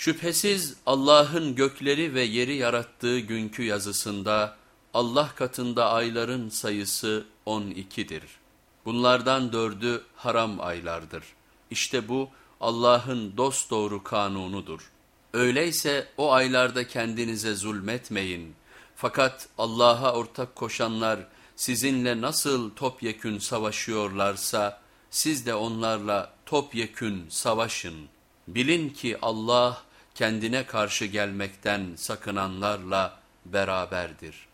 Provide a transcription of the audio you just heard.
Şüphesiz Allah'ın gökleri ve yeri yarattığı günkü yazısında Allah katında ayların sayısı 12'dir. Bunlardan dördü haram aylardır. İşte bu Allah'ın dosdoğru kanunudur. Öyleyse o aylarda kendinize zulmetmeyin. Fakat Allah'a ortak koşanlar sizinle nasıl topyekün savaşıyorlarsa siz de onlarla topyekün savaşın. Bilin ki Allah kendine karşı gelmekten sakınanlarla beraberdir.''